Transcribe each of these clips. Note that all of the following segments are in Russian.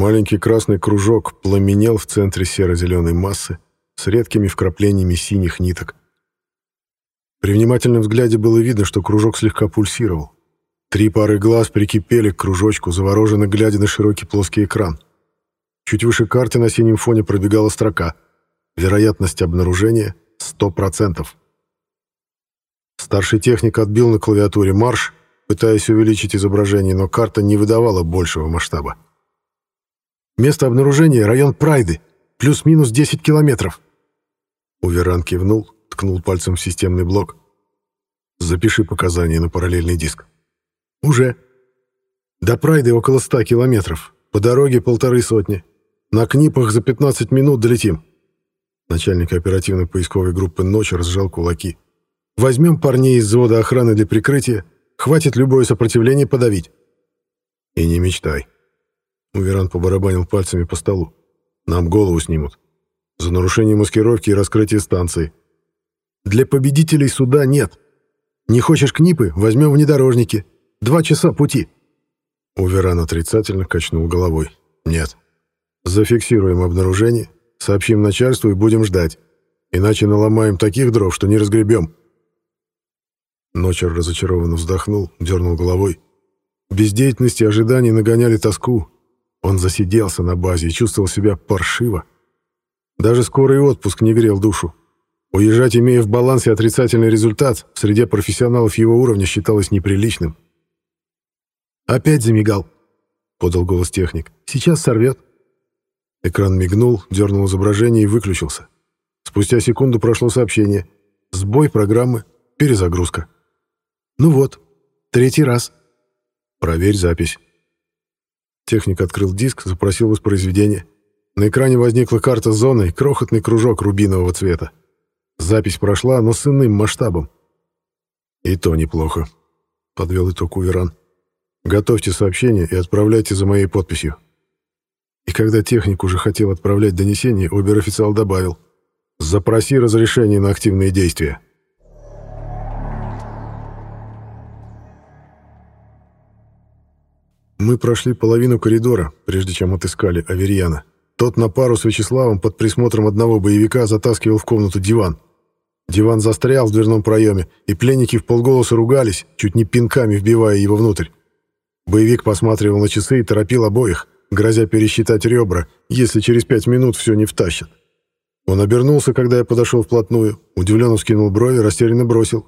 Маленький красный кружок пламенел в центре серо-зеленой массы с редкими вкраплениями синих ниток. При внимательном взгляде было видно, что кружок слегка пульсировал. Три пары глаз прикипели к кружочку, завороженно глядя на широкий плоский экран. Чуть выше карты на синем фоне пробегала строка. Вероятность обнаружения — 100%. Старший техник отбил на клавиатуре марш, пытаясь увеличить изображение, но карта не выдавала большего масштаба. «Место обнаружения — район Прайды, плюс-минус 10 километров». Уверан кивнул, ткнул пальцем в системный блок. «Запиши показания на параллельный диск». «Уже. До Прайды около ста километров. По дороге полторы сотни. На Книпах за 15 минут долетим». Начальник оперативной поисковой группы «Ночь» разжал кулаки. «Возьмем парней из взвода охраны для прикрытия. Хватит любое сопротивление подавить». «И не мечтай». Уверан побарабанил пальцами по столу. «Нам голову снимут. За нарушение маскировки и раскрытие станции». «Для победителей суда нет. Не хочешь Книпы? Возьмем внедорожники. Два часа пути». Уверан отрицательно качнул головой. «Нет. Зафиксируем обнаружение, сообщим начальству и будем ждать. Иначе наломаем таких дров, что не разгребем». Ночер разочарованно вздохнул, дернул головой. Бездеятельность и ожидания нагоняли тоску. Он засиделся на базе и чувствовал себя паршиво. Даже скорый отпуск не грел душу. Уезжать, имея в балансе отрицательный результат, в среде профессионалов его уровня считалось неприличным. «Опять замигал», — подал голос техник. «Сейчас сорвет». Экран мигнул, дернул изображение и выключился. Спустя секунду прошло сообщение. «Сбой программы. Перезагрузка». «Ну вот, третий раз». «Проверь запись». Техник открыл диск, запросил воспроизведение. На экране возникла карта зоны крохотный кружок рубинового цвета. Запись прошла, но с иным масштабом. «И то неплохо», — подвел итог Уверан. Готовьте сообщение и отправляйте за моей подписью». И когда техник уже хотел отправлять донесение, обер-официал добавил «Запроси разрешение на активные действия». Мы прошли половину коридора, прежде чем отыскали Аверьяна. Тот на пару с Вячеславом под присмотром одного боевика затаскивал в комнату диван. Диван застрял в дверном проеме, и пленники в полголоса ругались, чуть не пинками вбивая его внутрь. Боевик посматривал на часы и торопил обоих, грозя пересчитать ребра, если через пять минут все не втащат. Он обернулся, когда я подошел вплотную, удивленно скинул брови, растерянно бросил.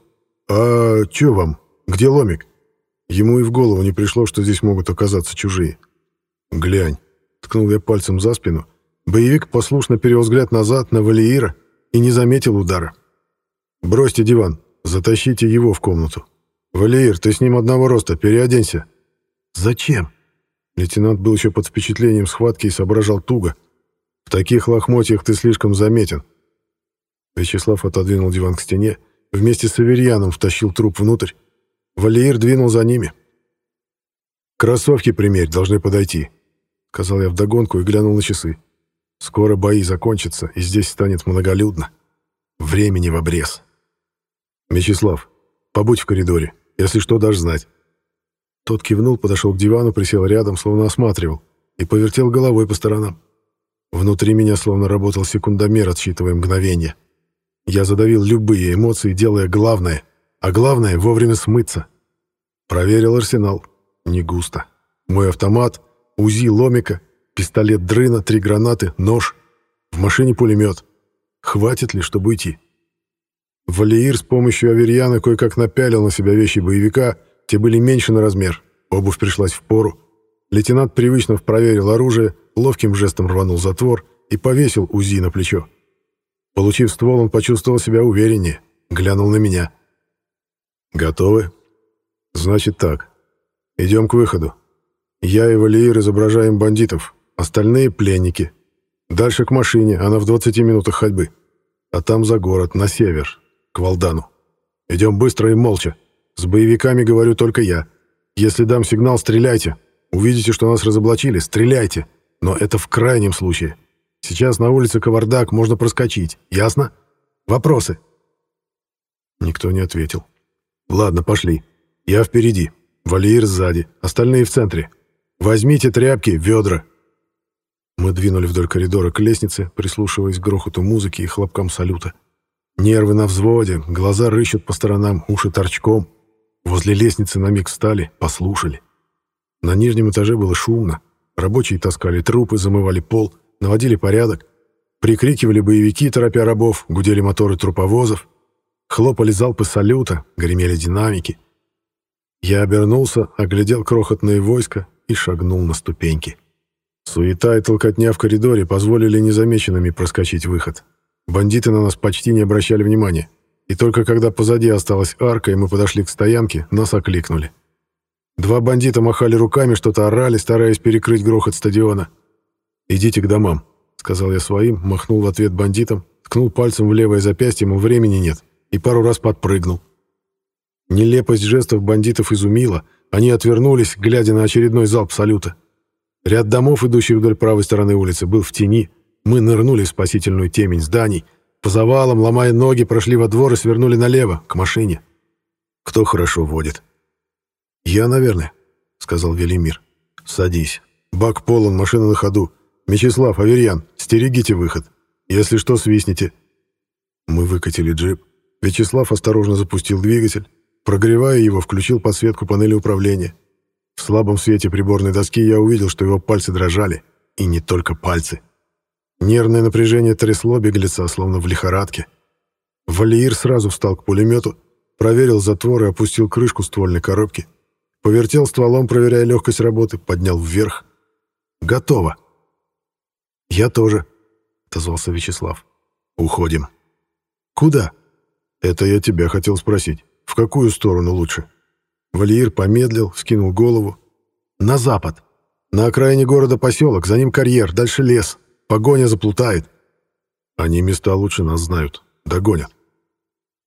«А чё вам? Где ломик?» Ему и в голову не пришло, что здесь могут оказаться чужие. «Глянь», — ткнул я пальцем за спину. Боевик послушно перевел взгляд назад на Валиира и не заметил удара. «Бросьте диван, затащите его в комнату. Валиир, ты с ним одного роста, переоденься». «Зачем?» Лейтенант был еще под впечатлением схватки и соображал туго. «В таких лохмотьях ты слишком заметен». Вячеслав отодвинул диван к стене, вместе с Аверьяном втащил труп внутрь. Валиир двинул за ними. «Кроссовки примерь, должны подойти», — сказал я вдогонку и глянул на часы. «Скоро бои закончатся, и здесь станет многолюдно. Времени в обрез». «Мечислав, побудь в коридоре, если что, дашь знать». Тот кивнул, подошел к дивану, присел рядом, словно осматривал, и повертел головой по сторонам. Внутри меня словно работал секундомер, отсчитывая мгновения. Я задавил любые эмоции, делая главное, а главное — вовремя смыться. Проверил арсенал. Не густо. Мой автомат, УЗИ ломика, пистолет дрына, три гранаты, нож. В машине пулемет. Хватит ли, чтобы уйти? Валиир с помощью Аверьяна кое-как напялил на себя вещи боевика — те были меньше на размер, обувь пришлась в пору. Лейтенант привычно проверил оружие, ловким жестом рванул затвор и повесил УЗИ на плечо. Получив ствол, он почувствовал себя увереннее, глянул на меня. «Готовы? Значит так. Идем к выходу. Я и Валиир изображаем бандитов, остальные — пленники. Дальше к машине, она в 20 минутах ходьбы. А там за город, на север, к Валдану. Идем быстро и молча. С боевиками говорю только я. Если дам сигнал, стреляйте. Увидите, что нас разоблачили, стреляйте. Но это в крайнем случае. Сейчас на улице Кавардак можно проскочить. Ясно? Вопросы?» Никто не ответил. «Ладно, пошли. Я впереди. Валиир сзади. Остальные в центре. Возьмите тряпки, ведра. Мы двинули вдоль коридора к лестнице, прислушиваясь к грохоту музыки и хлопкам салюта. Нервы на взводе, глаза рыщут по сторонам, уши торчком. Возле лестницы на миг встали, послушали. На нижнем этаже было шумно. Рабочие таскали трупы, замывали пол, наводили порядок. Прикрикивали боевики, торопя рабов, гудели моторы труповозов. Хлопали залпы салюта, гремели динамики. Я обернулся, оглядел крохотное войско и шагнул на ступеньки. Суета и толкотня в коридоре позволили незамеченными проскочить выход. Бандиты на нас почти не обращали внимания. И только когда позади осталась арка, и мы подошли к стоянке, нас окликнули. Два бандита махали руками, что-то орали, стараясь перекрыть грохот стадиона. «Идите к домам», — сказал я своим, махнул в ответ бандитам, ткнул пальцем в левое запястье, мол, времени нет, и пару раз подпрыгнул. Нелепость жестов бандитов изумила, они отвернулись, глядя на очередной залп салюта. Ряд домов, идущих вдоль правой стороны улицы, был в тени. Мы нырнули в спасительную темень зданий. По завалам, ломая ноги, прошли во двор и свернули налево, к машине. Кто хорошо водит? «Я, наверное», — сказал Велимир. «Садись. Бак полон, машина на ходу. Мечислав, Аверьян, стерегите выход. Если что, свистните». Мы выкатили джип. Вячеслав осторожно запустил двигатель. Прогревая его, включил подсветку панели управления. В слабом свете приборной доски я увидел, что его пальцы дрожали. И не только пальцы. Нервное напряжение трясло беглеца, словно в лихорадке. Валиир сразу встал к пулемету, проверил затвор и опустил крышку ствольной коробки. Повертел стволом, проверяя легкость работы, поднял вверх. «Готово!» «Я тоже», — отозвался Вячеслав. «Уходим». «Куда?» «Это я тебя хотел спросить. В какую сторону лучше?» Валиир помедлил, скинул голову. «На запад. На окраине города поселок, за ним карьер, дальше лес. Погоня заплутает». «Они места лучше нас знают. Догонят».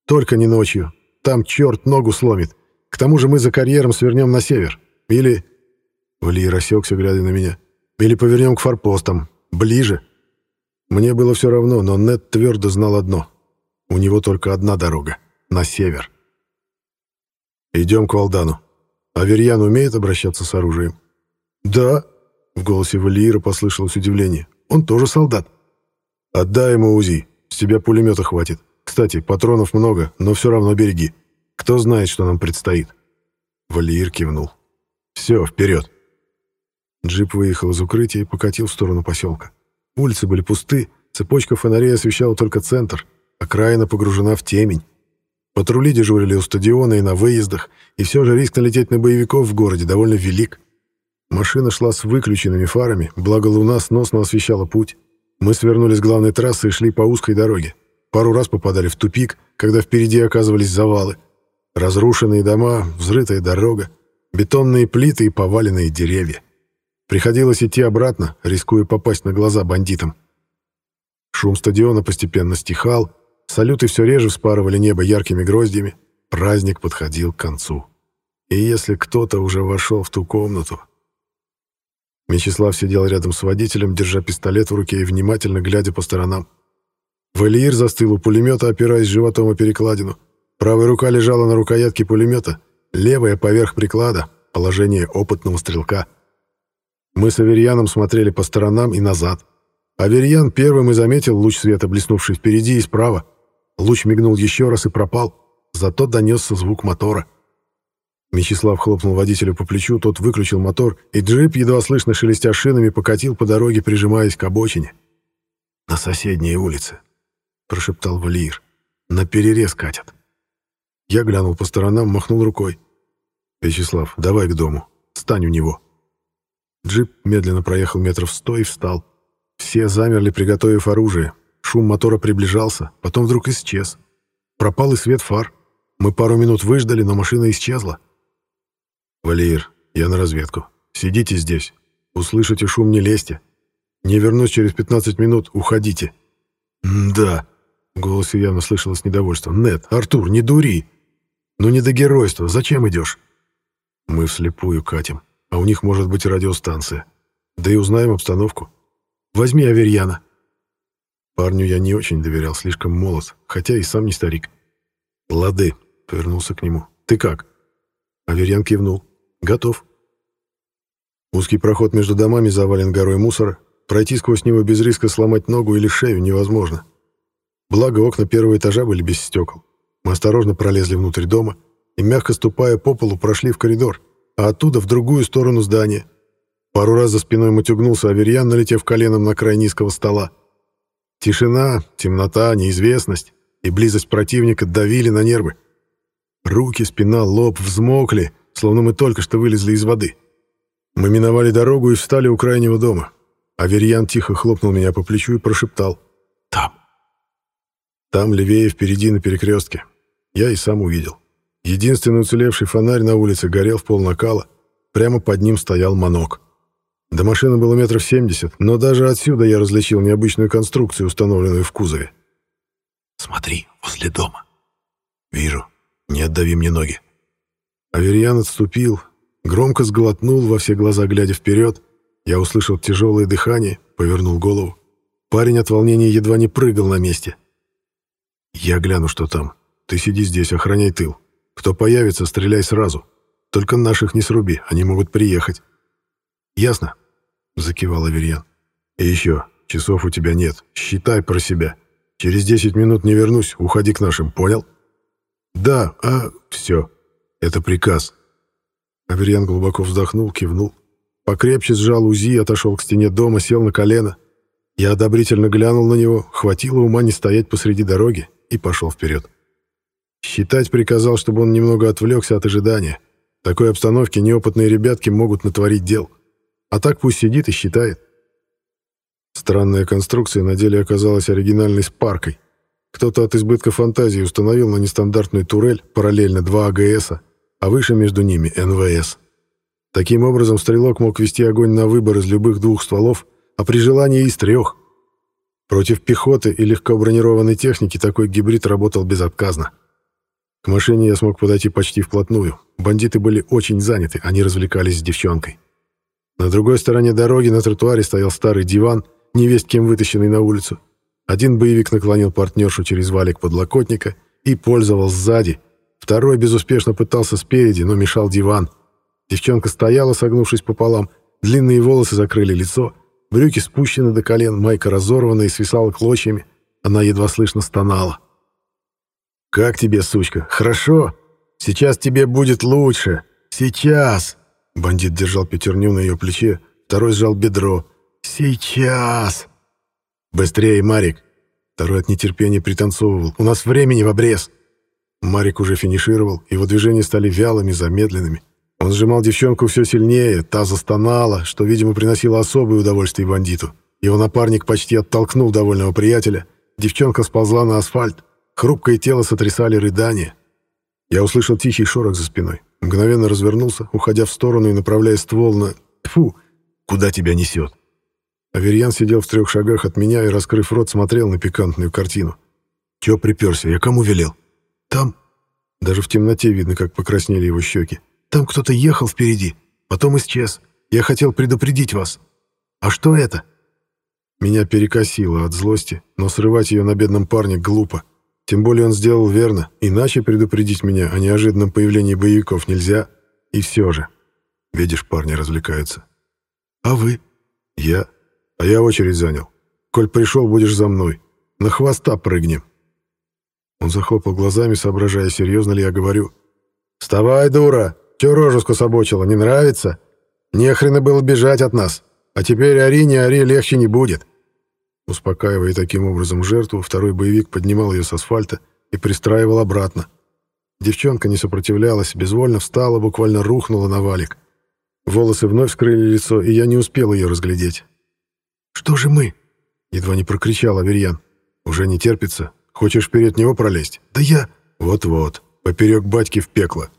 «Только не ночью. Там черт ногу сломит. К тому же мы за карьером свернем на север. Или...» Валиир осекся, глядя на меня. «Или повернем к форпостам. Ближе». Мне было все равно, но Нед твердо знал одно. У него только одна дорога — на север. «Идем к Валдану. Аверьян умеет обращаться с оружием?» «Да», — в голосе Валиира послышалось удивление. «Он тоже солдат». «Отдай ему УЗИ. С тебя пулемета хватит. Кстати, патронов много, но все равно береги. Кто знает, что нам предстоит?» Валиир кивнул. «Все, вперед!» Джип выехал из укрытия и покатил в сторону поселка. Улицы были пусты, цепочка фонарей освещала только центр, окраина погружена в темень. Патрули дежурили у стадиона и на выездах, и все же риск налететь на боевиков в городе довольно велик. Машина шла с выключенными фарами, благо луна сносно освещала путь. Мы свернули с главной трассы и шли по узкой дороге. Пару раз попадали в тупик, когда впереди оказывались завалы. Разрушенные дома, взрытая дорога, бетонные плиты и поваленные деревья. Приходилось идти обратно, рискуя попасть на глаза бандитам. Шум стадиона постепенно стихал, Салюты все реже вспарывали небо яркими гроздьями. Праздник подходил к концу. И если кто-то уже вошел в ту комнату... Мечислав сидел рядом с водителем, держа пистолет в руке и внимательно глядя по сторонам. Валиир застыл у пулемета, опираясь животом о перекладину. Правая рука лежала на рукоятке пулемета, левая поверх приклада, положение опытного стрелка. Мы с Аверьяном смотрели по сторонам и назад. Аверьян первым и заметил луч света, блеснувший впереди и справа. Луч мигнул еще раз и пропал, зато донесся звук мотора. Мечислав хлопнул водителю по плечу, тот выключил мотор, и джип, едва слышно шелестя шинами, покатил по дороге, прижимаясь к обочине. «На соседней улице», — прошептал Валиир. «На перерез катят». Я глянул по сторонам, махнул рукой. «Вячеслав, давай к дому. Стань у него». Джип медленно проехал метров сто и встал. Все замерли, приготовив оружие. Шум мотора приближался, потом вдруг исчез. Пропал и свет фар. Мы пару минут выждали, но машина исчезла. «Валиир, я на разведку. Сидите здесь. Услышите шум, не лезьте. Не вернусь через 15 минут, уходите». «Да», — в голосе явно слышалось недовольство. «Нет, Артур, не дури. Ну не до геройства, зачем идешь?» «Мы вслепую катим, а у них может быть радиостанция. Да и узнаем обстановку. Возьми Аверьяна». Парню я не очень доверял, слишком молод, хотя и сам не старик. «Лады», — повернулся к нему. «Ты как?» Аверьян кивнул. «Готов». Узкий проход между домами завален горой мусора. Пройти сквозь него без риска сломать ногу или шею невозможно. Благо, окна первого этажа были без стекол. Мы осторожно пролезли внутрь дома и, мягко ступая по полу, прошли в коридор, а оттуда в другую сторону здания. Пару раз за спиной мотюгнулся Аверьян, налетев коленом на край низкого стола. Тишина, темнота, неизвестность и близость противника давили на нервы. Руки, спина, лоб взмокли, словно мы только что вылезли из воды. Мы миновали дорогу и встали у крайнего дома. Аверьян тихо хлопнул меня по плечу и прошептал «Там». Там, левее, впереди, на перекрестке. Я и сам увидел. Единственный уцелевший фонарь на улице горел в полнакала. Прямо под ним стоял манок. До машины было метров семьдесят, но даже отсюда я различил необычную конструкцию, установленную в кузове. «Смотри, возле дома». «Вижу. Не отдави мне ноги». Аверьян отступил, громко сглотнул во все глаза, глядя вперед. Я услышал тяжелое дыхание, повернул голову. Парень от волнения едва не прыгал на месте. «Я гляну, что там. Ты сиди здесь, охраняй тыл. Кто появится, стреляй сразу. Только наших не сруби, они могут приехать». «Ясно?» — закивал Аверьян. «И еще, часов у тебя нет. Считай про себя. Через десять минут не вернусь, уходи к нашим, понял?» «Да, а все. Это приказ». Аверьян глубоко вздохнул, кивнул. Покрепче сжал УЗИ, отошел к стене дома, сел на колено. Я одобрительно глянул на него, хватило ума не стоять посреди дороги и пошел вперед. Считать приказал, чтобы он немного отвлекся от ожидания. В такой обстановке неопытные ребятки могут натворить дел. А так пусть сидит и считает. Странная конструкция на деле оказалась оригинальной спаркой. Кто-то от избытка фантазии установил на нестандартную турель параллельно два АГСа, а выше между ними НВС. Таким образом, стрелок мог вести огонь на выбор из любых двух стволов, а при желании из трех. Против пехоты и легко бронированной техники такой гибрид работал безотказно. К машине я смог подойти почти вплотную. Бандиты были очень заняты, они развлекались с девчонкой. На другой стороне дороги на тротуаре стоял старый диван, невесть кем вытащенный на улицу. Один боевик наклонил партнершу через валик подлокотника и пользовал сзади. Второй безуспешно пытался спереди, но мешал диван. Девчонка стояла, согнувшись пополам, длинные волосы закрыли лицо, брюки спущены до колен, майка разорвана и свисала клочьями. Она едва слышно стонала. «Как тебе, сучка? Хорошо? Сейчас тебе будет лучше. Сейчас!» Бандит держал пятерню на ее плече, второй сжал бедро. «Сейчас!» «Быстрее, Марик!» Второй от нетерпения пританцовывал. «У нас времени в обрез!» Марик уже финишировал, его движения стали вялыми, замедленными. Он сжимал девчонку все сильнее, та застонала, что, видимо, приносило особое удовольствие бандиту. Его напарник почти оттолкнул довольного приятеля. Девчонка сползла на асфальт. Хрупкое тело сотрясали рыдания. Я услышал тихий шорох за спиной. Мгновенно развернулся, уходя в сторону и направляя ствол на... Тьфу! Куда тебя несет? Аверьян сидел в трех шагах от меня и, раскрыв рот, смотрел на пикантную картину. Чё приперся? Я кому велел? Там... Даже в темноте видно, как покраснели его щеки. Там кто-то ехал впереди, потом исчез. Я хотел предупредить вас. А что это? Меня перекосило от злости, но срывать ее на бедном парне глупо. Тем более он сделал верно, иначе предупредить меня о неожиданном появлении боевиков нельзя. И все же. Видишь, парни развлекаются. А вы? Я? А я очередь занял. Коль пришел, будешь за мной. На хвоста прыгнем. Он захлопал глазами, соображая, серьезно ли я говорю. «Вставай, дура! Че рожу скособочила, не нравится? Нехрена было бежать от нас. А теперь ори, не ори, легче не будет. Успокаивая таким образом жертву, второй боевик поднимал ее с асфальта и пристраивал обратно. Девчонка не сопротивлялась, безвольно встала, буквально рухнула на валик. Волосы вновь скрыли лицо, и я не успел ее разглядеть. «Что же мы?» — едва не прокричал Аверьян. «Уже не терпится. Хочешь вперед него пролезть?» «Да я...» «Вот-вот. Поперек батьки в пекло».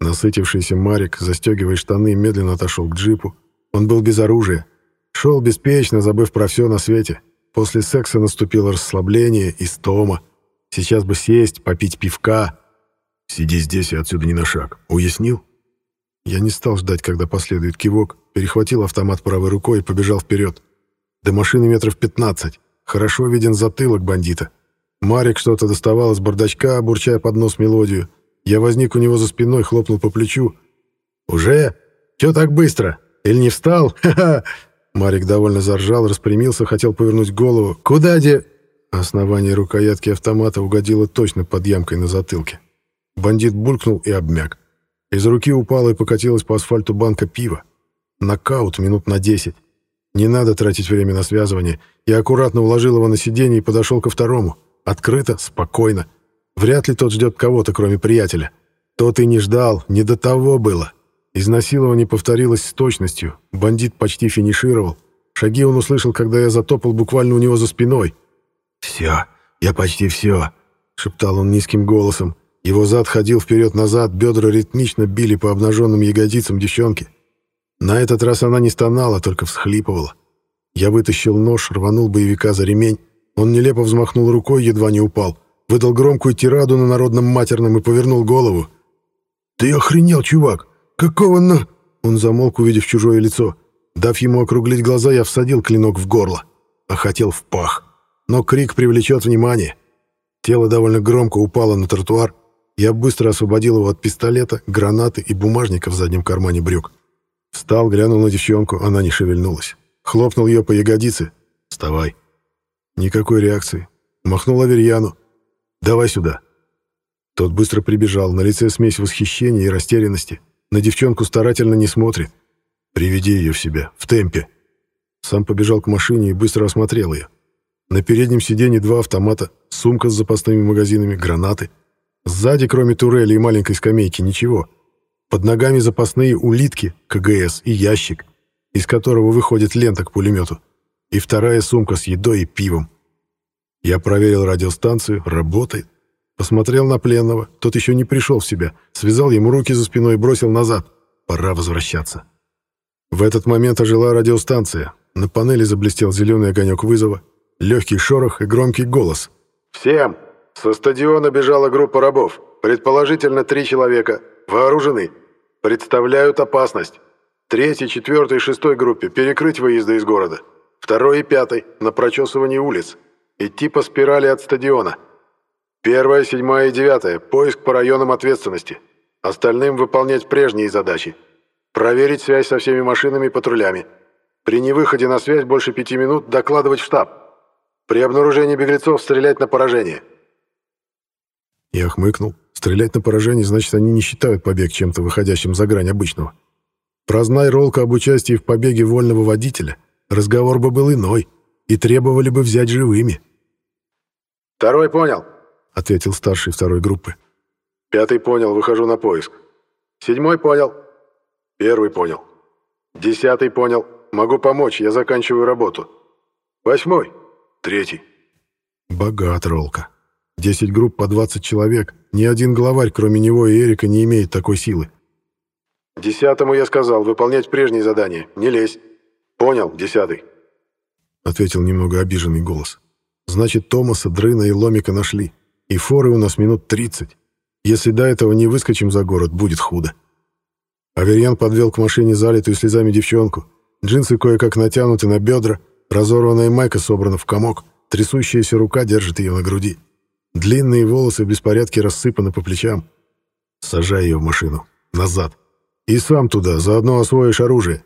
Насытившийся Марик, застегивая штаны, медленно отошел к джипу. Он был без оружия. Шел беспечно, забыв про все на свете. После секса наступило расслабление и стома. Сейчас бы сесть, попить пивка. Сиди здесь и отсюда не на шаг. Уяснил? Я не стал ждать, когда последует кивок, перехватил автомат правой рукой и побежал вперед. До машины метров 15. Хорошо виден затылок бандита. Марик что-то доставал из бардачка, бурчая под нос мелодию. Я возник у него за спиной, хлопнул по плечу. «Уже? Чё так быстро? Или не встал? Ха-ха!» Марик довольно заржал, распрямился, хотел повернуть голову. «Куда де...» Основание рукоятки автомата угодило точно под ямкой на затылке. Бандит булькнул и обмяк. Из руки упала и покатилась по асфальту банка пива. Нокаут минут на десять. Не надо тратить время на связывание. Я аккуратно уложил его на сиденье и подошел ко второму. Открыто, спокойно. Вряд ли тот ждет кого-то, кроме приятеля. Тот и не ждал, не до того было. Изнасилование повторилось с точностью. Бандит почти финишировал. Шаги он услышал, когда я затопал буквально у него за спиной. «Все, я почти все», — шептал он низким голосом. Его зад ходил вперед-назад, бедра ритмично били по обнаженным ягодицам девчонки. На этот раз она не стонала, только всхлипывала. Я вытащил нож, рванул боевика за ремень. Он нелепо взмахнул рукой, едва не упал. Выдал громкую тираду на народном матерном и повернул голову. «Ты охренел, чувак! Какого на...» Он замолк, увидев чужое лицо. Дав ему округлить глаза, я всадил клинок в горло. А хотел в пах. Но крик привлечет внимание. Тело довольно громко упало на тротуар. Я быстро освободил его от пистолета, гранаты и бумажника в заднем кармане брюк. Встал, глянул на девчонку, она не шевельнулась. Хлопнул ее по ягодице. «Вставай». Никакой реакции. Махнул Аверьяну. «Давай сюда». Тот быстро прибежал, на лице смесь восхищения и растерянности. На девчонку старательно не смотрит. «Приведи ее в себя, в темпе». Сам побежал к машине и быстро осмотрел ее. На переднем сиденье два автомата, сумка с запасными магазинами, гранаты. Сзади, кроме турели и маленькой скамейки, ничего. Под ногами запасные улитки, КГС и ящик, из которого выходит лента к пулемету. И вторая сумка с едой и пивом. Я проверил радиостанцию, работает. Посмотрел на пленного, тот еще не пришел в себя, связал ему руки за спиной и бросил назад. Пора возвращаться. В этот момент ожила радиостанция. На панели заблестел зеленый огонек вызова, легкий шорох и громкий голос. «Всем! Со стадиона бежала группа рабов. Предположительно, три человека. Вооружены. Представляют опасность. Третьей, четвертой и шестой группе перекрыть выезды из города. Второй и пятой на прочесывании улиц. Идти по спирали от стадиона. Первая, седьмая и девятая – поиск по районам ответственности. Остальным выполнять прежние задачи. Проверить связь со всеми машинами и патрулями. При невыходе на связь больше пяти минут докладывать в штаб. При обнаружении беглецов стрелять на поражение. Я хмыкнул. Стрелять на поражение, значит, они не считают побег чем-то выходящим за грань обычного. Прознай Ролка об участии в побеге вольного водителя, разговор бы был иной, и требовали бы взять живыми. «Второй понял», — ответил старший второй группы. «Пятый понял, выхожу на поиск. Седьмой понял. Первый понял. Десятый понял. Могу помочь, я заканчиваю работу. Восьмой. Третий». Богат Ролка. Десять групп по 20 человек. Ни один главарь, кроме него и Эрика, не имеет такой силы. «Десятому я сказал, выполнять прежние задания. Не лезь». «Понял, десятый», — ответил немного обиженный голос. «Значит, Томаса, Дрына и Ломика нашли. И форы у нас минут 30. Если до этого не выскочим за город, будет худо». Аверьян подвел к машине залитую слезами девчонку. Джинсы кое-как натянуты на бедра, разорванная майка собрана в комок, трясущаяся рука держит ее на груди. Длинные волосы в беспорядке рассыпаны по плечам. Сажай ее в машину. Назад. И сам туда, заодно освоишь оружие.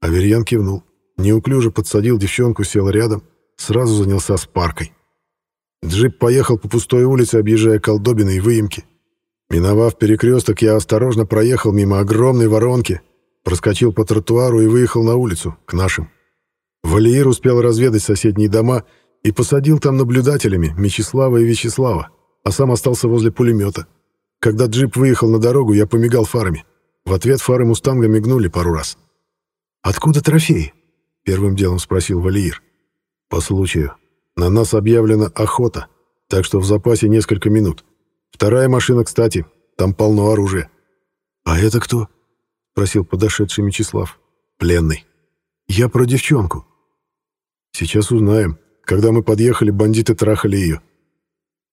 Аверьян кивнул. Неуклюже подсадил девчонку, сел рядом. Сразу занялся с паркой. Джип поехал по пустой улице, объезжая колдобины и выемки. Миновав перекресток, я осторожно проехал мимо огромной воронки, проскочил по тротуару и выехал на улицу, к нашим. Валиир успел разведать соседние дома и посадил там наблюдателями Мечислава и Вячеслава, а сам остался возле пулемета. Когда джип выехал на дорогу, я помигал фарами. В ответ фары «Мустанга» мигнули пару раз. «Откуда трофеи?» — первым делом спросил Валиир. «По случаю. На нас объявлена охота, так что в запасе несколько минут. Вторая машина, кстати, там полно оружия». «А это кто?» — спросил подошедший Мечислав. «Пленный». «Я про девчонку». «Сейчас узнаем. Когда мы подъехали, бандиты трахали ее.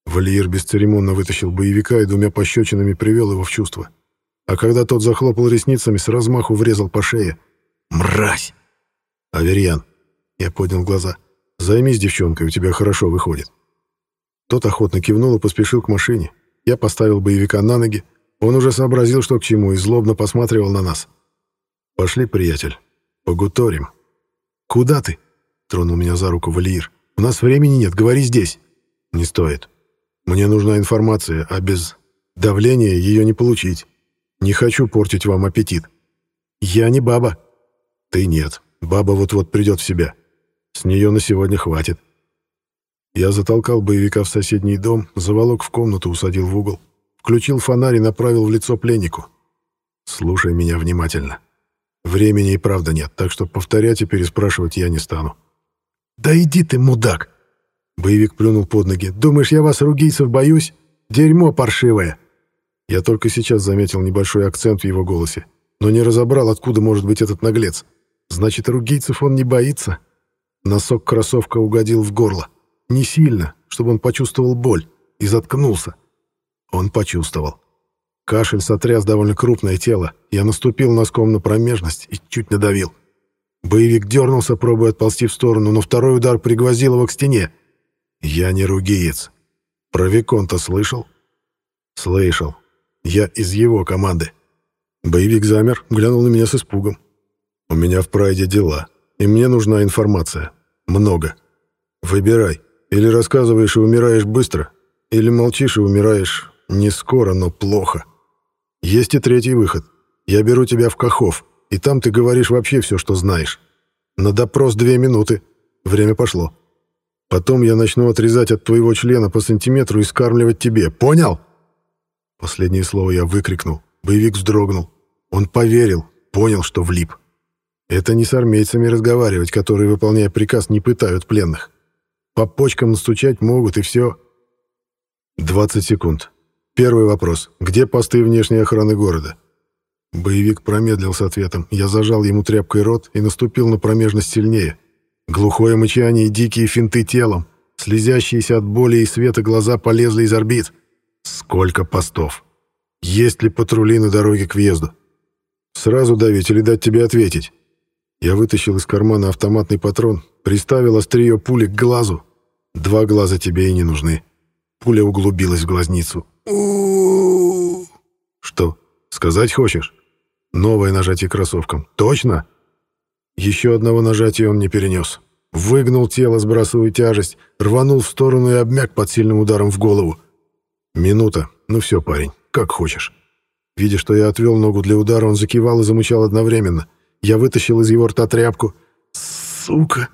Валиер бесцеремонно вытащил боевика и двумя пощечинами привел его в чувство. А когда тот захлопал ресницами, с размаху врезал по шее. «Мразь!» «Аверьян!» Я поднял глаза. «Займись девчонкой, у тебя хорошо выходит». Тот охотно кивнул и поспешил к машине. Я поставил боевика на ноги. Он уже сообразил, что к чему, и злобно посматривал на нас. «Пошли, приятель, погуторим». «Куда ты?» — тронул меня за руку Валиир. «У нас времени нет, говори здесь». «Не стоит. Мне нужна информация, а без давления ее не получить. Не хочу портить вам аппетит». «Я не баба». «Ты нет. Баба вот-вот придет в себя. С нее на сегодня хватит». Я затолкал боевика в соседний дом, заволок в комнату, усадил в угол. Включил фонарь и направил в лицо пленнику. «Слушай меня внимательно. Времени и правда нет, так что повторять и переспрашивать я не стану». «Да иди ты, мудак!» Боевик плюнул под ноги. «Думаешь, я вас, ругийцев, боюсь? Дерьмо паршивое!» Я только сейчас заметил небольшой акцент в его голосе, но не разобрал, откуда может быть этот наглец. Значит, ругийцев он не боится. Носок кроссовка угодил в горло. Не сильно, чтобы он почувствовал боль, и заткнулся. Он почувствовал. Кашель сотряс довольно крупное тело. Я наступил носком на промежность и чуть надавил. Боевик дернулся, пробуя отползти в сторону, но второй удар пригвоздил его к стене. Я не ругиец. Про Виконта слышал? Слышал. Я из его команды. Боевик замер, глянул на меня с испугом. У меня в прайде дела, и мне нужна информация. Много. Выбирай. Или рассказываешь и умираешь быстро, или молчишь и умираешь не скоро, но плохо. Есть и третий выход. Я беру тебя в Кахов, и там ты говоришь вообще все, что знаешь. На допрос две минуты. Время пошло. Потом я начну отрезать от твоего члена по сантиметру и скармливать тебе. Понял?» Последнее слово я выкрикнул. Боевик вздрогнул. Он поверил, понял, что влип. Это не с армейцами разговаривать, которые, выполняя приказ, не пытают пленных. По почкам настучать могут, и все. 20 секунд. Первый вопрос. Где посты внешней охраны города? Боевик промедлил с ответом. Я зажал ему тряпкой рот и наступил на промежность сильнее. Глухое мычание и дикие финты телом. Слезящиеся от боли и света глаза полезли из орбит. Сколько постов? Есть ли патрули на дороге к въезду? Сразу давить или дать тебе ответить? Я вытащил из кармана автоматный патрон, приставил острие пули к глазу, Два глаза тебе и не нужны. Пуля углубилась в глазницу. Что, сказать хочешь? Новое нажатие кроссовком. Точно? Еще одного нажатия он не перенес. Выгнул тело, сбрасывая тяжесть, рванул в сторону и обмяк под сильным ударом в голову. Минута. Ну все, парень, как хочешь. Видя, что я отвел ногу для удара, он закивал и замучал одновременно. Я вытащил из его рта тряпку. «Сука!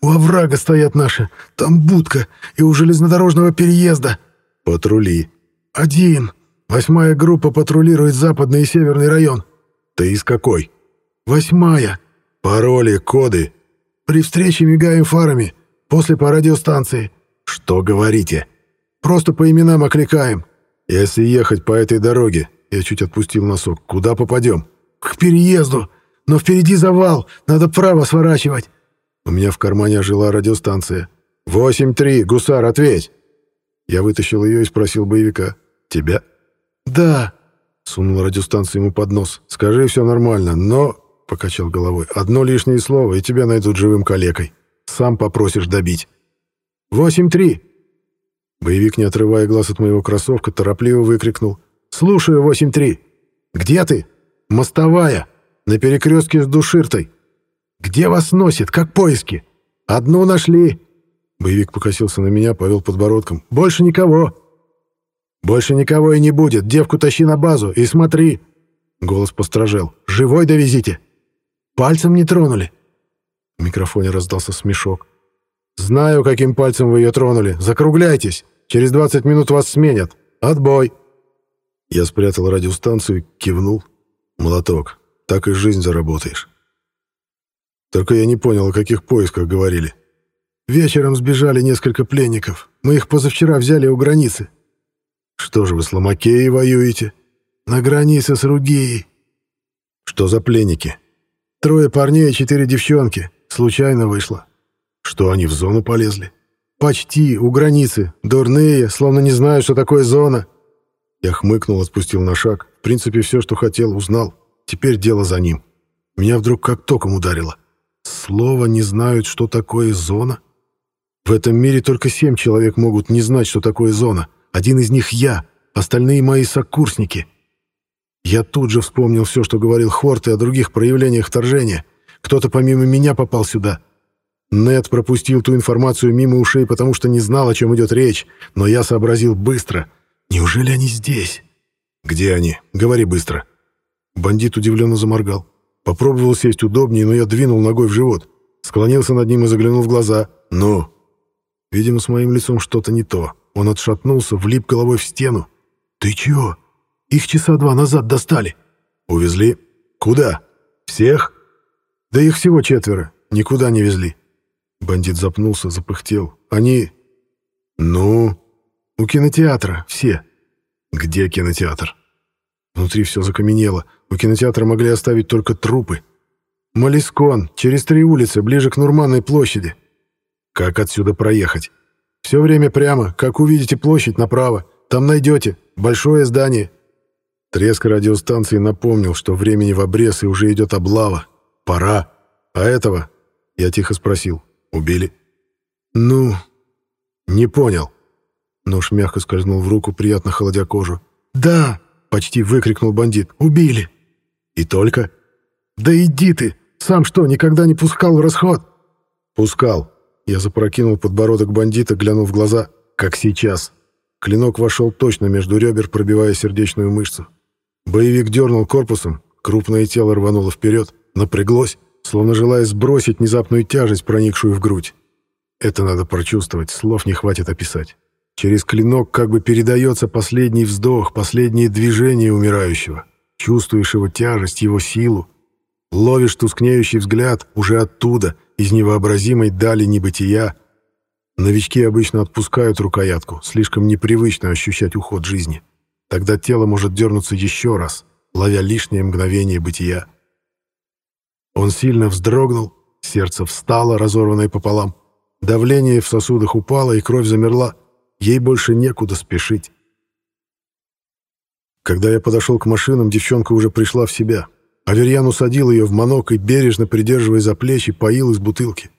У оврага стоят наши. Там будка. И у железнодорожного переезда. Патрули. Один. Восьмая группа патрулирует западный и северный район. Ты из какой? Восьмая. Пароли, коды. При встрече мигаем фарами. После по радиостанции. Что говорите? Просто по именам окликаем. Если ехать по этой дороге, я чуть отпустил носок, куда попадем? К переезду. Но впереди завал, надо право сворачивать. У меня в кармане ожила радиостанция. «Восемь-три, гусар, ответь!» Я вытащил ее и спросил боевика. «Тебя?» «Да», — сунул радиостанцию ему под нос. «Скажи, все нормально, но...» — покачал головой. «Одно лишнее слово, и тебя найдут живым калекой. Сам попросишь добить». «Восемь-три!» Боевик, не отрывая глаз от моего кроссовка, торопливо выкрикнул. «Слушаю, восемь-три! Где ты? Мостовая! На перекрестке с Душиртой! Где вас носит? Как поиски? Одну нашли!» Боевик покосился на меня, повел подбородком. «Больше никого!» «Больше никого и не будет. Девку тащи на базу и смотри!» Голос постражел. «Живой довезите!» «Пальцем не тронули!» В микрофоне раздался смешок. «Знаю, каким пальцем вы ее тронули. Закругляйтесь. Через 20 минут вас сменят. Отбой!» Я спрятал радиостанцию, кивнул. «Молоток, так и жизнь заработаешь». Только я не понял, о каких поисках говорили. Вечером сбежали несколько пленников. Мы их позавчера взяли у границы. Что же вы с Ломакеей воюете? На границе с Ругией. Что за пленники? Трое парней и четыре девчонки. Случайно вышло. Что они в зону полезли? Почти, у границы. Дурные, словно не знают, что такое зона. Я хмыкнул, отпустил на шаг. В принципе, все, что хотел, узнал. Теперь дело за ним. Меня вдруг как током ударило. Слово не знают, что такое зона? В этом мире только семь человек могут не знать, что такое зона. Один из них я, остальные мои сокурсники. Я тут же вспомнил все, что говорил Хорт и о других проявлениях вторжения. Кто-то помимо меня попал сюда. Нед пропустил ту информацию мимо ушей, потому что не знал, о чем идет речь, но я сообразил быстро. Неужели они здесь? Где они? Говори быстро. Бандит удивленно заморгал. Попробовал сесть удобнее, но я двинул ногой в живот. Склонился над ним и заглянул в глаза. «Ну?» Видимо, с моим лицом что-то не то. Он отшатнулся, влип головой в стену. «Ты чего? Их часа два назад достали». «Увезли? Куда? Всех?» «Да их всего четверо. Никуда не везли». Бандит запнулся, запыхтел. «Они...» «Ну?» «У кинотеатра. Все». «Где кинотеатр?» Внутри все закаменело. У кинотеатра могли оставить только трупы. «Малискон. Через три улицы, ближе к Нурманной площади». «Как отсюда проехать?» «Все время прямо. Как увидите площадь, направо. Там найдете. Большое здание». Треск радиостанции напомнил, что времени в обрез и уже идет облава. «Пора. А этого?» Я тихо спросил. «Убили?» «Ну...» «Не понял». Нож мягко скользнул в руку, приятно холодя кожу. «Да!» — почти выкрикнул бандит. «Убили!» «И только?» «Да иди ты! Сам что, никогда не пускал в расход?» «Пускал». Я запрокинул подбородок бандита, глянул в глаза. «Как сейчас». Клинок вошел точно между ребер, пробивая сердечную мышцу. Боевик дернул корпусом, крупное тело рвануло вперед, напряглось, словно желая сбросить внезапную тяжесть, проникшую в грудь. Это надо прочувствовать, слов не хватит описать. Через клинок как бы передается последний вздох, последние движения умирающего. Чувствуешь его тяжесть, его силу. Ловишь тускнеющий взгляд уже оттуда, из невообразимой дали небытия. Новички обычно отпускают рукоятку, слишком непривычно ощущать уход жизни. Тогда тело может дернуться еще раз, ловя лишнее мгновение бытия. Он сильно вздрогнул, сердце встало, разорванное пополам. Давление в сосудах упало, и кровь замерла. Ей больше некуда спешить. Когда я подошел к машинам, девчонка уже пришла в себя. Аверьян усадил ее в манок и, бережно придерживая за плечи, поил из бутылки.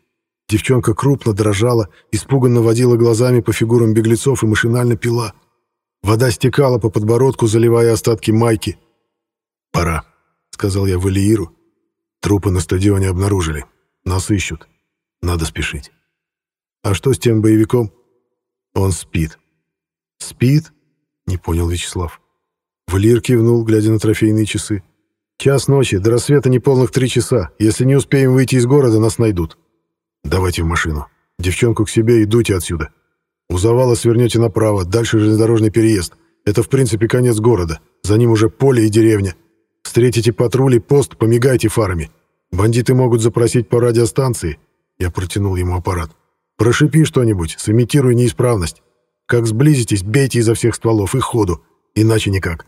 Девчонка крупно дрожала, испуганно водила глазами по фигурам беглецов и машинально пила. Вода стекала по подбородку, заливая остатки майки. «Пора», — сказал я Валииру. «Трупы на стадионе обнаружили. Нас ищут. Надо спешить». «А что с тем боевиком?» «Он спит». «Спит?» — не понял Вячеслав. Валир кивнул, глядя на трофейные часы. «Час ночи, до рассвета неполных три часа. Если не успеем выйти из города, нас найдут. Давайте в машину. Девчонку к себе и дуйте отсюда. У завала свернете направо, дальше железнодорожный переезд. Это, в принципе, конец города. За ним уже поле и деревня. Встретите патрули, пост, помигайте фарами. Бандиты могут запросить по радиостанции». Я протянул ему аппарат. «Прошипи что-нибудь, сымитируй неисправность. Как сблизитесь, бейте изо всех стволов и ходу, иначе никак.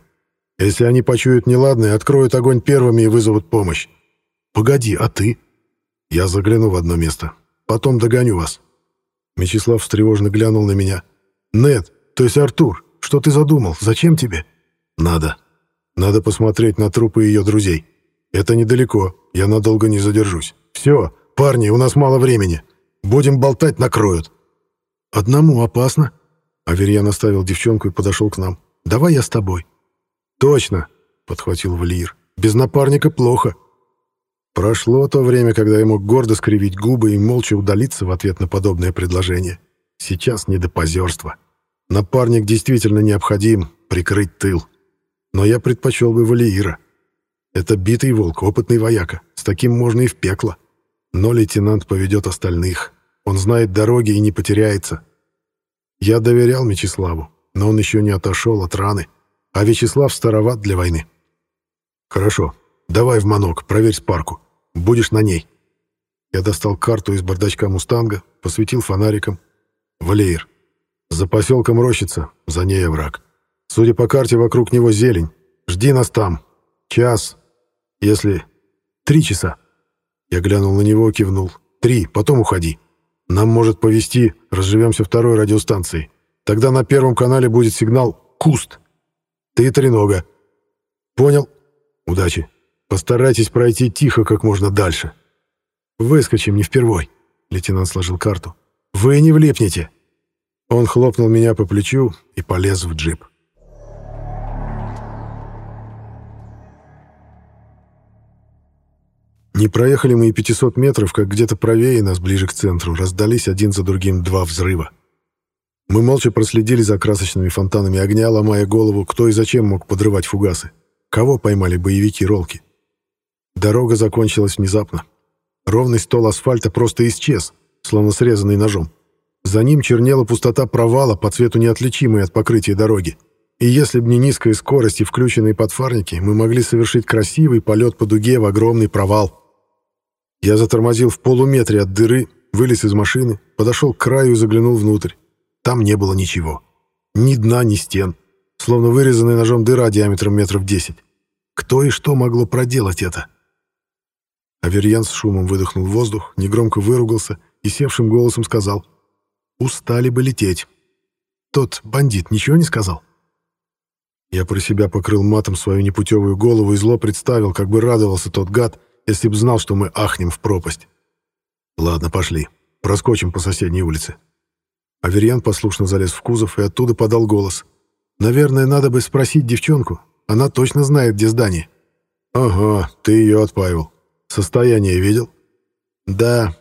Если они почуют неладное, откроют огонь первыми и вызовут помощь. Погоди, а ты? Я загляну в одно место. Потом догоню вас. Мечислав встревоженно глянул на меня. Нет, то есть Артур, что ты задумал? Зачем тебе? Надо. Надо посмотреть на трупы ее друзей. Это недалеко, я надолго не задержусь. Все, парни, у нас мало времени. Будем болтать, накроют. Одному опасно. Аверьян оставил девчонку и подошел к нам. Давай я с тобой. «Точно!» — подхватил Валиир. «Без напарника плохо». Прошло то время, когда я мог гордо скривить губы и молча удалиться в ответ на подобное предложение. Сейчас не до позерства. Напарник действительно необходим, прикрыть тыл. Но я предпочел бы Валиира. Это битый волк, опытный вояка. С таким можно и в пекло. Но лейтенант поведет остальных. Он знает дороги и не потеряется. Я доверял Мечиславу, но он еще не отошел от раны а Вячеслав староват для войны. Хорошо, давай в манок, проверь спарку. Будешь на ней. Я достал карту из бардачка «Мустанга», посветил фонариком. Валеер. За поселком Рощица, за ней овраг. Судя по карте, вокруг него зелень. Жди нас там. Час. Если... Три часа. Я глянул на него, кивнул. Три, потом уходи. Нам может повезти, разживемся второй радиостанцией. Тогда на первом канале будет сигнал «Куст». Ты тренога. Понял? Удачи. Постарайтесь пройти тихо как можно дальше. Выскочим не впервой. Лейтенант сложил карту. Вы не влипнете. Он хлопнул меня по плечу и полез в джип. Не проехали мы и 500 метров, как где-то правее нас, ближе к центру, раздались один за другим два взрыва. Мы молча проследили за красочными фонтанами огня, ломая голову, кто и зачем мог подрывать фугасы. Кого поймали боевики-ролки? Дорога закончилась внезапно. Ровный стол асфальта просто исчез, словно срезанный ножом. За ним чернела пустота провала, по цвету неотличимой от покрытия дороги. И если бы не низкая скорость и включенные подфарники, мы могли совершить красивый полет по дуге в огромный провал. Я затормозил в полуметре от дыры, вылез из машины, подошел к краю и заглянул внутрь. Там не было ничего. Ни дна, ни стен. Словно вырезанная ножом дыра диаметром метров десять. Кто и что могло проделать это? Аверьян с шумом выдохнул воздух, негромко выругался и севшим голосом сказал. «Устали бы лететь. Тот бандит ничего не сказал?» Я про себя покрыл матом свою непутевую голову и зло представил, как бы радовался тот гад, если б знал, что мы ахнем в пропасть. Ладно, пошли. Проскочим по соседней улице. Аверьян послушно залез в кузов и оттуда подал голос. «Наверное, надо бы спросить девчонку. Она точно знает, где здание». «Ага, ты ее отпаивал. Состояние видел?» «Да».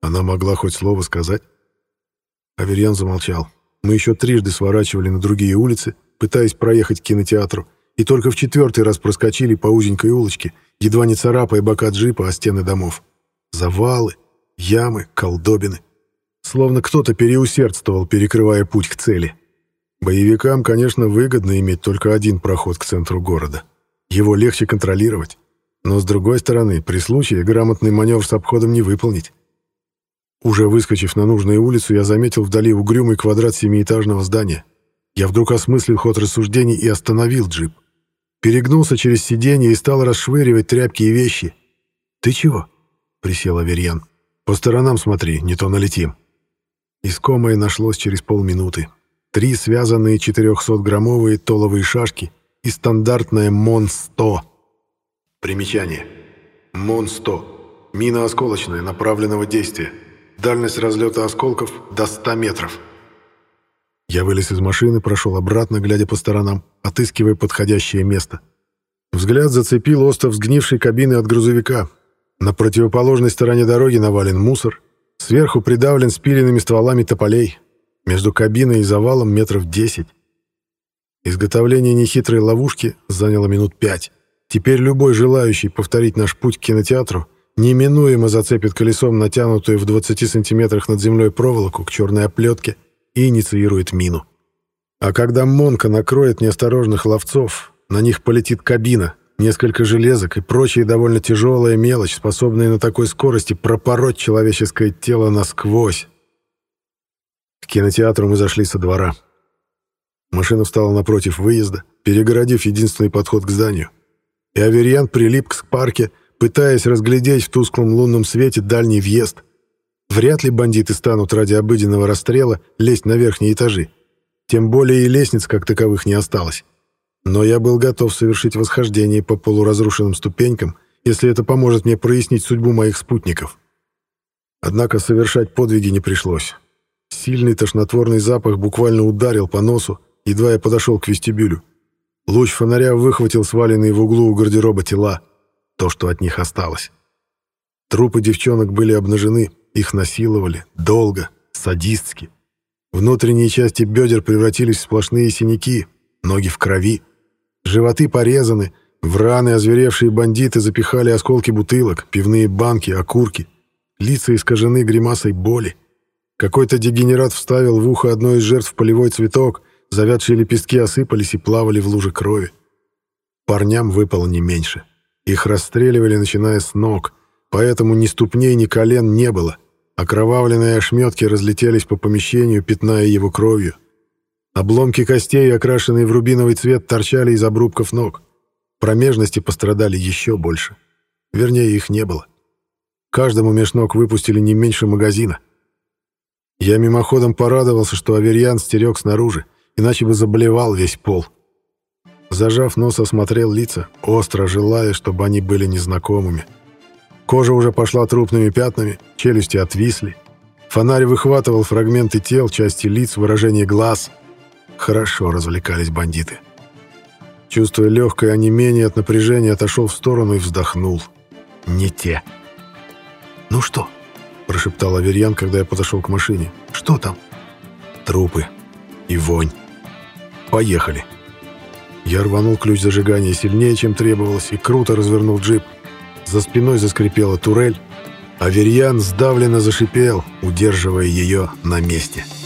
Она могла хоть слово сказать. Аверьян замолчал. Мы еще трижды сворачивали на другие улицы, пытаясь проехать к кинотеатру, и только в четвертый раз проскочили по узенькой улочке, едва не царапая бока джипа о стены домов. Завалы, ямы, колдобины. Словно кто-то переусердствовал, перекрывая путь к цели. Боевикам, конечно, выгодно иметь только один проход к центру города. Его легче контролировать. Но, с другой стороны, при случае грамотный маневр с обходом не выполнить. Уже выскочив на нужную улицу, я заметил вдали угрюмый квадрат семиэтажного здания. Я вдруг осмыслил ход рассуждений и остановил джип. Перегнулся через сиденье и стал расшвыривать тряпки и вещи. «Ты чего?» — присел Аверьян. «По сторонам смотри, не то налетим». Искомое нашлось через полминуты. Три связанные 400-граммовые толовые шашки и стандартная МОН-100. Примечание. МОН-100. Мина осколочная, направленного действия. Дальность разлета осколков до 100 метров. Я вылез из машины, прошел обратно, глядя по сторонам, отыскивая подходящее место. Взгляд зацепил остов сгнившей кабины от грузовика. На противоположной стороне дороги навален мусор. Сверху придавлен спиленными стволами тополей. Между кабиной и завалом метров десять. Изготовление нехитрой ловушки заняло минут пять. Теперь любой желающий повторить наш путь к кинотеатру неминуемо зацепит колесом натянутую в 20 сантиметрах над землей проволоку к черной оплетке и инициирует мину. А когда Монка накроет неосторожных ловцов, на них полетит кабина, несколько железок и прочая довольно тяжелая мелочь, способная на такой скорости пропороть человеческое тело насквозь. К кинотеатру мы зашли со двора. Машина встала напротив выезда, перегородив единственный подход к зданию. И Аверьян прилип к парке, пытаясь разглядеть в тусклом лунном свете дальний въезд — Вряд ли бандиты станут ради обыденного расстрела лезть на верхние этажи. Тем более и лестниц как таковых не осталось. Но я был готов совершить восхождение по полуразрушенным ступенькам, если это поможет мне прояснить судьбу моих спутников. Однако совершать подвиги не пришлось. Сильный тошнотворный запах буквально ударил по носу, едва я подошел к вестибюлю. Луч фонаря выхватил сваленные в углу у гардероба тела, то, что от них осталось. Трупы девчонок были обнажены, их насиловали, долго, садистски. Внутренние части бедер превратились в сплошные синяки, ноги в крови. Животы порезаны, в раны озверевшие бандиты запихали осколки бутылок, пивные банки, окурки. Лица искажены гримасой боли. Какой-то дегенерат вставил в ухо одной из жертв полевой цветок, завядшие лепестки осыпались и плавали в луже крови. Парням выпало не меньше. Их расстреливали, начиная с ног, поэтому ни ступней, ни колен не было. Окровавленные ошметки разлетелись по помещению, пятная его кровью. Обломки костей, окрашенные в рубиновый цвет, торчали из обрубков ног. Промежности пострадали еще больше. Вернее, их не было. Каждому меж ног выпустили не меньше магазина. Я мимоходом порадовался, что Аверьян стерег снаружи, иначе бы заблевал весь пол. Зажав нос, осмотрел лица, остро желая, чтобы они были незнакомыми. Кожа уже пошла трупными пятнами, челюсти отвисли. Фонарь выхватывал фрагменты тел, части лиц, выражение глаз. Хорошо развлекались бандиты. Чувствуя легкое онемение от напряжения, отошел в сторону и вздохнул. не те. «Ну что?» — прошептал Аверьян, когда я подошел к машине. «Что там?» «Трупы и вонь. Поехали». Я рванул ключ зажигания сильнее, чем требовалось, и круто развернул джип. За спиной заскрипела турель, а Верьян сдавленно зашипел, удерживая ее на месте. «Верьян»